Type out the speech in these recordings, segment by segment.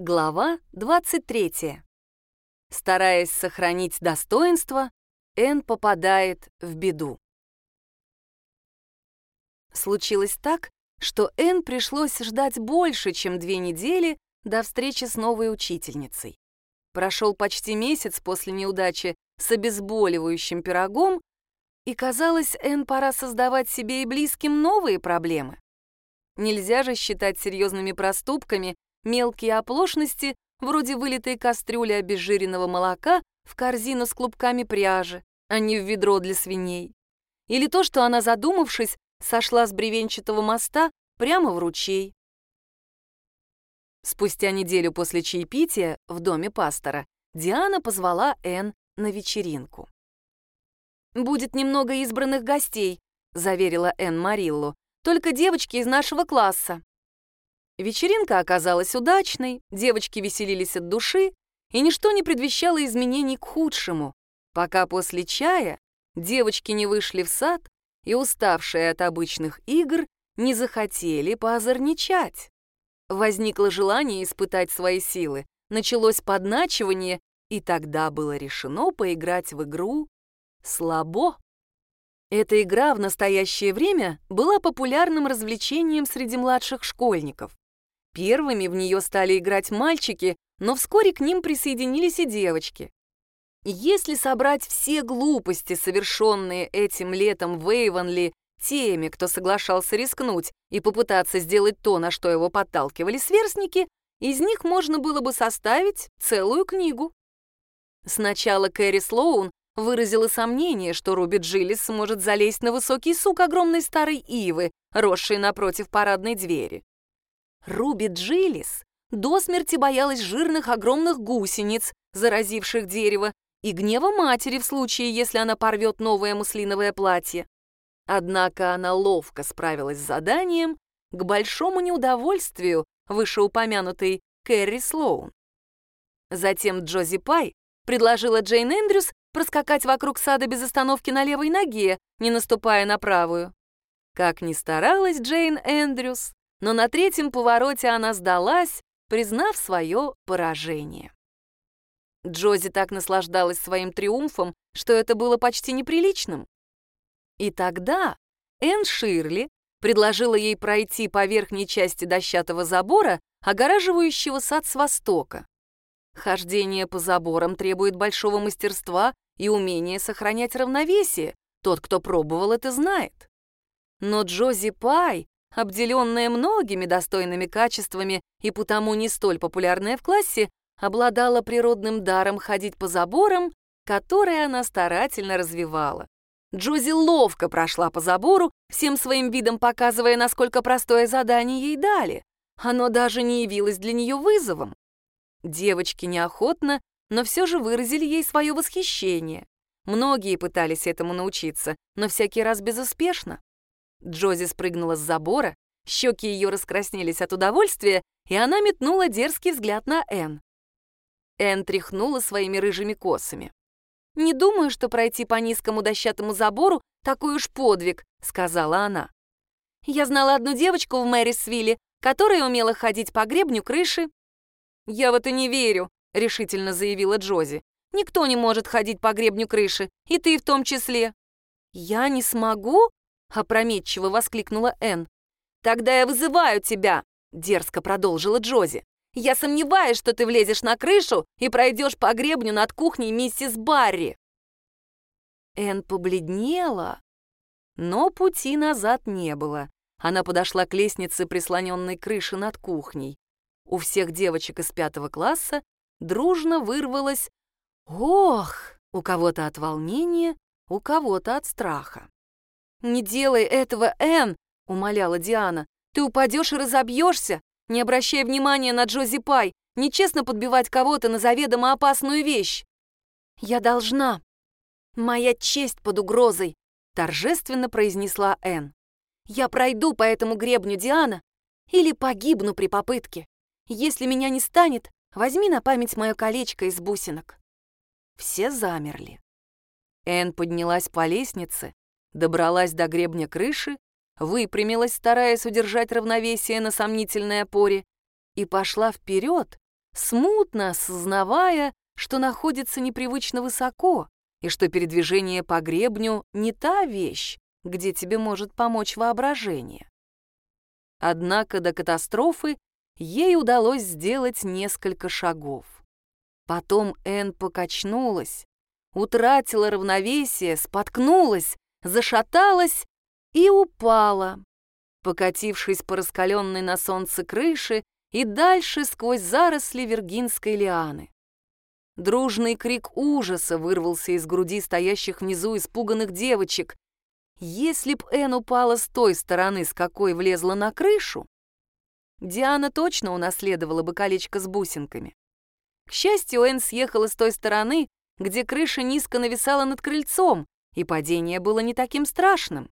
Глава 23. Стараясь сохранить достоинство, Энн попадает в беду. Случилось так, что Энн пришлось ждать больше, чем две недели до встречи с новой учительницей. Прошел почти месяц после неудачи с обезболивающим пирогом, и казалось, Энн пора создавать себе и близким новые проблемы. Нельзя же считать серьезными проступками мелкие оплошности, вроде вылитой кастрюли обезжиренного молока в корзину с клубками пряжи, а не в ведро для свиней. Или то, что она, задумавшись, сошла с бревенчатого моста прямо в ручей. Спустя неделю после чаепития в доме пастора Диана позвала Энн на вечеринку. «Будет немного избранных гостей», — заверила Энн Мариллу, «только девочки из нашего класса». Вечеринка оказалась удачной, девочки веселились от души, и ничто не предвещало изменений к худшему, пока после чая девочки не вышли в сад и, уставшие от обычных игр, не захотели поозорничать. Возникло желание испытать свои силы, началось подначивание, и тогда было решено поиграть в игру «Слабо». Эта игра в настоящее время была популярным развлечением среди младших школьников. Первыми в нее стали играть мальчики, но вскоре к ним присоединились и девочки. Если собрать все глупости, совершенные этим летом в Эйвонли, теми, кто соглашался рискнуть и попытаться сделать то, на что его подталкивали сверстники, из них можно было бы составить целую книгу. Сначала Кэрри Слоун выразила сомнение, что Руби Джилlis сможет залезть на высокий сук огромной старой ивы, росшей напротив парадной двери. Руби Джилис до смерти боялась жирных огромных гусениц, заразивших дерево, и гнева матери в случае, если она порвет новое муслиновое платье. Однако она ловко справилась с заданием к большому неудовольствию вышеупомянутой Кэрри Слоун. Затем Джози Пай предложила Джейн Эндрюс проскакать вокруг сада без остановки на левой ноге, не наступая на правую. Как ни старалась Джейн Эндрюс, но на третьем повороте она сдалась, признав свое поражение. Джози так наслаждалась своим триумфом, что это было почти неприличным. И тогда Энн Ширли предложила ей пройти по верхней части дощатого забора, огораживающего сад с востока. Хождение по заборам требует большого мастерства и умения сохранять равновесие. Тот, кто пробовал, это знает. Но Джози Пай обделенная многими достойными качествами и потому не столь популярная в классе, обладала природным даром ходить по заборам, которые она старательно развивала. Джози ловко прошла по забору, всем своим видом показывая, насколько простое задание ей дали. Оно даже не явилось для нее вызовом. Девочки неохотно, но все же выразили ей свое восхищение. Многие пытались этому научиться, но всякий раз безуспешно. Джози спрыгнула с забора, щеки ее раскраснелись от удовольствия, и она метнула дерзкий взгляд на Энн. Энн тряхнула своими рыжими косами. «Не думаю, что пройти по низкому дощатому забору — такой уж подвиг», — сказала она. «Я знала одну девочку в Мэрисвилле, которая умела ходить по гребню крыши». «Я в это не верю», — решительно заявила Джози. «Никто не может ходить по гребню крыши, и ты в том числе». «Я не смогу?» — опрометчиво воскликнула Энн. «Тогда я вызываю тебя!» — дерзко продолжила Джози. «Я сомневаюсь, что ты влезешь на крышу и пройдешь по гребню над кухней миссис Барри!» Энн побледнела, но пути назад не было. Она подошла к лестнице, прислоненной крыши над кухней. У всех девочек из пятого класса дружно вырвалось «Ох!» у кого-то от волнения, у кого-то от страха. «Не делай этого, Энн!» — умоляла Диана. «Ты упадешь и разобьешься! Не обращай внимания на Джози Пай! Нечестно подбивать кого-то на заведомо опасную вещь!» «Я должна! Моя честь под угрозой!» — торжественно произнесла Энн. «Я пройду по этому гребню, Диана, или погибну при попытке. Если меня не станет, возьми на память мое колечко из бусинок». Все замерли. Энн поднялась по лестнице, добралась до гребня крыши, выпрямилась, стараясь удержать равновесие на сомнительной опоре, и пошла вперед, смутно осознавая, что находится непривычно высоко и что передвижение по гребню не та вещь, где тебе может помочь воображение. Однако до катастрофы ей удалось сделать несколько шагов. Потом Энн покачнулась, утратила равновесие, споткнулась, зашаталась и упала, покатившись по раскаленной на солнце крыше и дальше сквозь заросли виргинской лианы. Дружный крик ужаса вырвался из груди стоящих внизу испуганных девочек. Если б Энн упала с той стороны, с какой влезла на крышу, Диана точно унаследовала бы колечко с бусинками. К счастью, Энн съехала с той стороны, где крыша низко нависала над крыльцом, и падение было не таким страшным.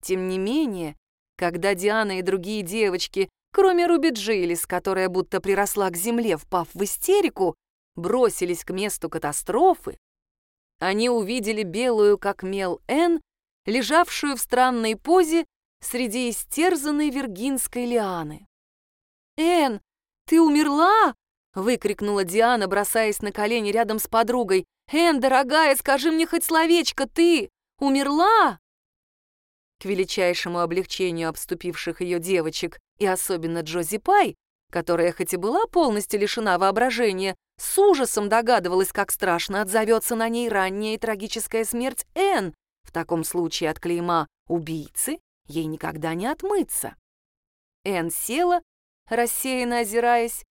Тем не менее, когда Диана и другие девочки, кроме Руби Джилис, которая будто приросла к земле, впав в истерику, бросились к месту катастрофы, они увидели белую, как мел, Н, лежавшую в странной позе среди истерзанной виргинской лианы. «Эн, ты умерла?» — выкрикнула Диана, бросаясь на колени рядом с подругой. «Эн, дорогая, скажи мне хоть словечко, ты умерла?» К величайшему облегчению обступивших ее девочек и особенно Джози Пай, которая хоть и была полностью лишена воображения, с ужасом догадывалась, как страшно отзовется на ней ранняя и трагическая смерть Энн. В таком случае от клейма «убийцы» ей никогда не отмыться. Энн села, рассеянно озираясь,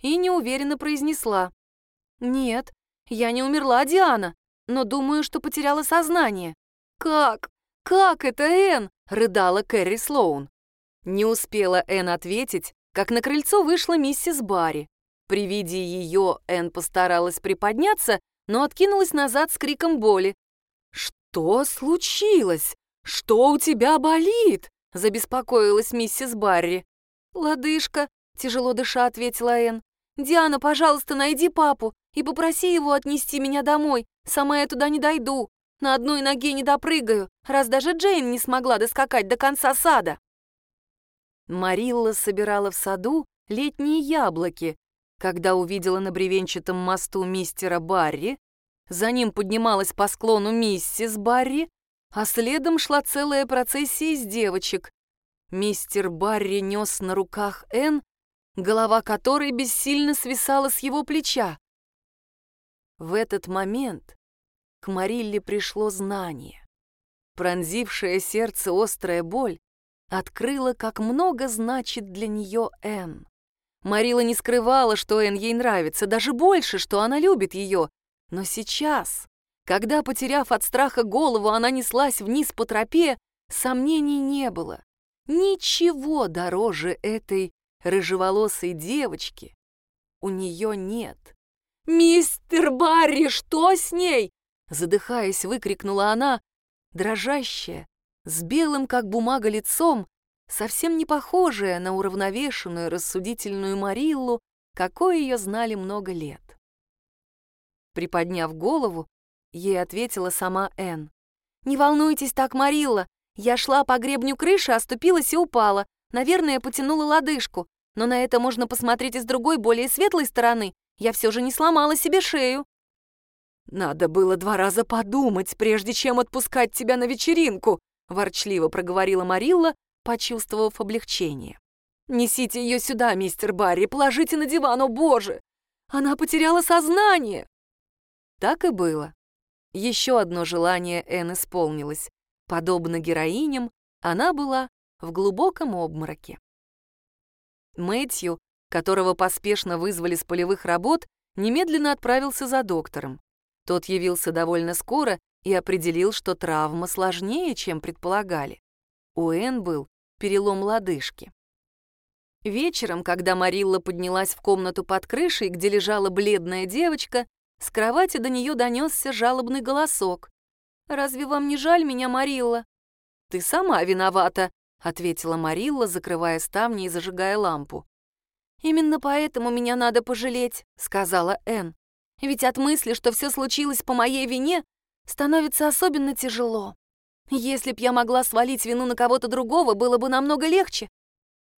и неуверенно произнесла. «Нет, я не умерла, Диана, но думаю, что потеряла сознание». «Как? Как это, Энн?» — рыдала Кэрри Слоун. Не успела Энн ответить, как на крыльцо вышла миссис Барри. При виде ее Энн постаралась приподняться, но откинулась назад с криком боли. «Что случилось? Что у тебя болит?» — забеспокоилась миссис Барри. «Лодыжка», — тяжело дыша ответила Энн. «Диана, пожалуйста, найди папу и попроси его отнести меня домой. Сама я туда не дойду. На одной ноге не допрыгаю, раз даже Джейн не смогла доскакать до конца сада». Марилла собирала в саду летние яблоки, когда увидела на бревенчатом мосту мистера Барри, за ним поднималась по склону миссис Барри, а следом шла целая процессия из девочек. Мистер Барри нес на руках Энн, голова которой бессильно свисала с его плеча. В этот момент к Марилле пришло знание. Пронзившая сердце острая боль открыла, как много значит для нее Энн. Марила не скрывала, что Энн ей нравится, даже больше, что она любит ее. Но сейчас, когда, потеряв от страха голову, она неслась вниз по тропе, сомнений не было. Ничего дороже этой рыжеволосой девочки у нее нет. «Мистер Барри, что с ней?» Задыхаясь, выкрикнула она, дрожащая, с белым, как бумага, лицом, совсем не похожая на уравновешенную, рассудительную Мариллу, какой ее знали много лет. Приподняв голову, ей ответила сама Энн. «Не волнуйтесь так, Марилла. Я шла по гребню крыши, оступилась и упала. Наверное, потянула лодыжку. Но на это можно посмотреть и с другой, более светлой стороны. Я все же не сломала себе шею». «Надо было два раза подумать, прежде чем отпускать тебя на вечеринку», ворчливо проговорила Марилла, почувствовав облегчение. «Несите ее сюда, мистер Барри, положите на диван, о боже! Она потеряла сознание!» Так и было. Еще одно желание Энн исполнилось. Подобно героиням, она была в глубоком обмороке. Мэтью, которого поспешно вызвали с полевых работ, немедленно отправился за доктором. Тот явился довольно скоро и определил, что травма сложнее, чем предполагали. У Энн был перелом лодыжки. Вечером, когда Марилла поднялась в комнату под крышей, где лежала бледная девочка, с кровати до нее донесся жалобный голосок. «Разве вам не жаль меня, Марилла?» «Ты сама виновата», — ответила Марилла, закрывая ставни и зажигая лампу. «Именно поэтому меня надо пожалеть», — сказала Энн. «Ведь от мысли, что все случилось по моей вине, становится особенно тяжело. Если б я могла свалить вину на кого-то другого, было бы намного легче.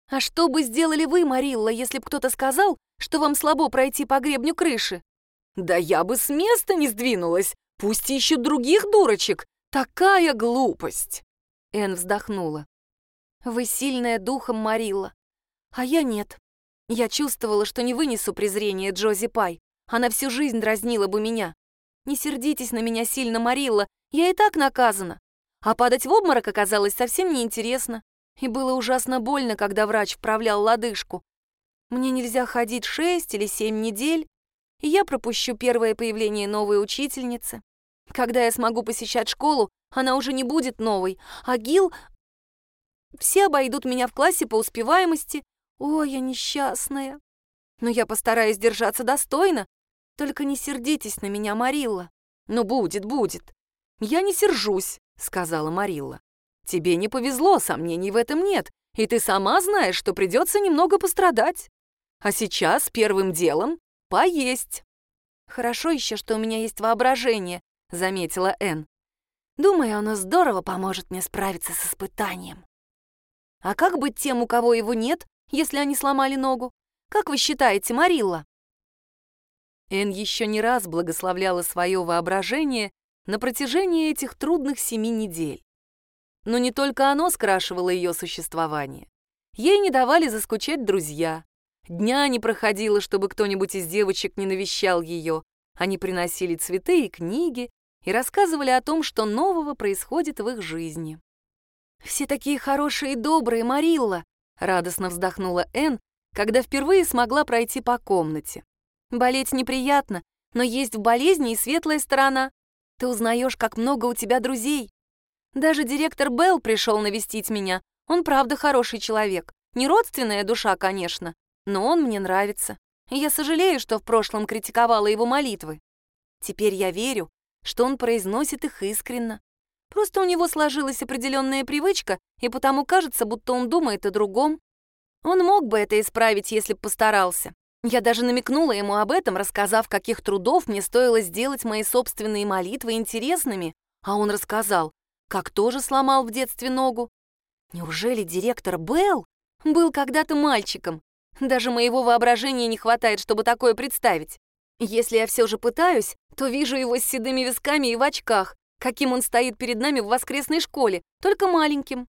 «А что бы сделали вы, Марилла, если б кто-то сказал, что вам слабо пройти по гребню крыши?» «Да я бы с места не сдвинулась, пусть ищут других дурочек. Такая глупость!» Эн вздохнула. «Вы сильная духом, Марилла, а я нет. Я чувствовала, что не вынесу презрения Джози Пай. Она всю жизнь дразнила бы меня. Не сердитесь на меня сильно, Марилла, я и так наказана. А падать в обморок оказалось совсем неинтересно. И было ужасно больно, когда врач вправлял лодыжку. Мне нельзя ходить шесть или семь недель, и я пропущу первое появление новой учительницы. Когда я смогу посещать школу, она уже не будет новой, а Гил... Все обойдут меня в классе по успеваемости. Ой, я несчастная. Но я постараюсь держаться достойно. Только не сердитесь на меня, Марилла. Ну, будет, будет. Я не сержусь, сказала Марилла. Тебе не повезло, сомнений в этом нет, и ты сама знаешь, что придется немного пострадать. А сейчас первым делом поесть. Хорошо еще, что у меня есть воображение, заметила Энн. Думаю, оно здорово поможет мне справиться с испытанием. А как быть тем, у кого его нет, если они сломали ногу? Как вы считаете, Марилла? Энн еще не раз благословляла свое воображение на протяжении этих трудных семи недель. Но не только оно скрашивало ее существование. Ей не давали заскучать друзья. Дня не проходило, чтобы кто-нибудь из девочек не навещал ее. Они приносили цветы и книги и рассказывали о том, что нового происходит в их жизни. «Все такие хорошие и добрые, Марилла!» — радостно вздохнула Энн, когда впервые смогла пройти по комнате. «Болеть неприятно, но есть в болезни и светлая сторона. Ты узнаешь, как много у тебя друзей. Даже директор Белл пришел навестить меня. Он правда хороший человек. Не родственная душа, конечно, но он мне нравится. Я сожалею, что в прошлом критиковала его молитвы. Теперь я верю, что он произносит их искренно. Просто у него сложилась определенная привычка, и потому кажется, будто он думает о другом. Он мог бы это исправить, если бы постарался. Я даже намекнула ему об этом, рассказав, каких трудов мне стоило сделать мои собственные молитвы интересными, а он рассказал, как тоже сломал в детстве ногу. Неужели директор Белл был когда-то мальчиком? Даже моего воображения не хватает, чтобы такое представить. Если я все же пытаюсь, то вижу его с седыми висками и в очках, каким он стоит перед нами в воскресной школе, только маленьким.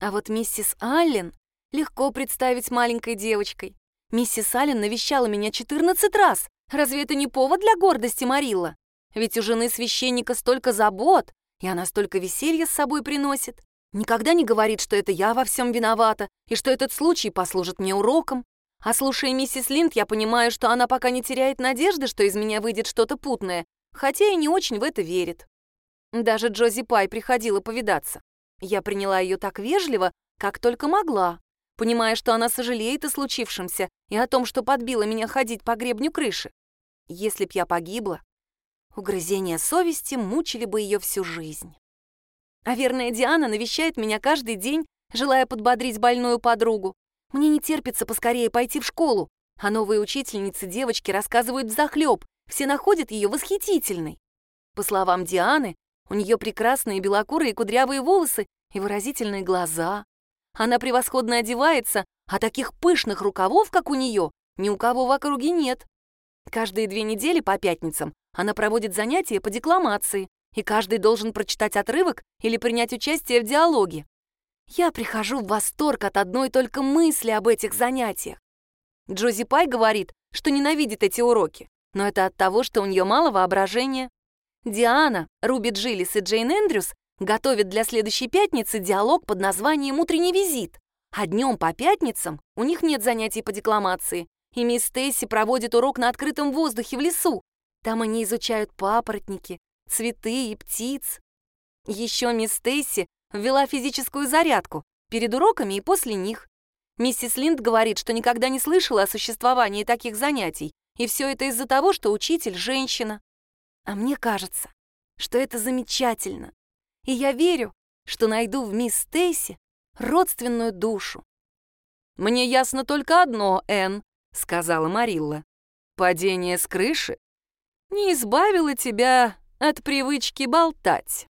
А вот миссис Аллен легко представить маленькой девочкой. Миссис Аллен навещала меня 14 раз. Разве это не повод для гордости, Марилла? Ведь у жены священника столько забот, и она столько веселья с собой приносит. Никогда не говорит, что это я во всем виновата, и что этот случай послужит мне уроком. А слушая миссис Линд, я понимаю, что она пока не теряет надежды, что из меня выйдет что-то путное, хотя и не очень в это верит. Даже Джози Пай приходила повидаться. Я приняла ее так вежливо, как только могла, понимая, что она сожалеет о случившемся и о том, что подбила меня ходить по гребню крыши. Если б я погибла, Угрызения совести мучили бы ее всю жизнь. А верная Диана навещает меня каждый день, желая подбодрить больную подругу. Мне не терпится поскорее пойти в школу, а новые учительницы девочки рассказывают взахлеб, все находят ее восхитительной. По словам Дианы, у нее прекрасные белокурые кудрявые волосы и выразительные глаза. Она превосходно одевается, а таких пышных рукавов, как у нее, ни у кого в округе нет. Каждые две недели по пятницам она проводит занятия по декламации, и каждый должен прочитать отрывок или принять участие в диалоге. Я прихожу в восторг от одной только мысли об этих занятиях. Джози Пай говорит, что ненавидит эти уроки, но это от того, что у нее мало воображения. Диана, Руби Джилис и Джейн Эндрюс готовят для следующей пятницы диалог под названием «Утренний визит», а днем по пятницам у них нет занятий по декламации, и мисс Стейси проводит урок на открытом воздухе в лесу, там они изучают папоротники, цветы и птиц. Еще мисс Стейси ввела физическую зарядку перед уроками и после них. Миссис Линд говорит, что никогда не слышала о существовании таких занятий, и все это из-за того, что учитель — женщина. А мне кажется, что это замечательно. И я верю, что найду в мисс Стейси родственную душу. «Мне ясно только одно, Энн», — сказала Марилла. «Падение с крыши не избавила тебя от привычки болтать.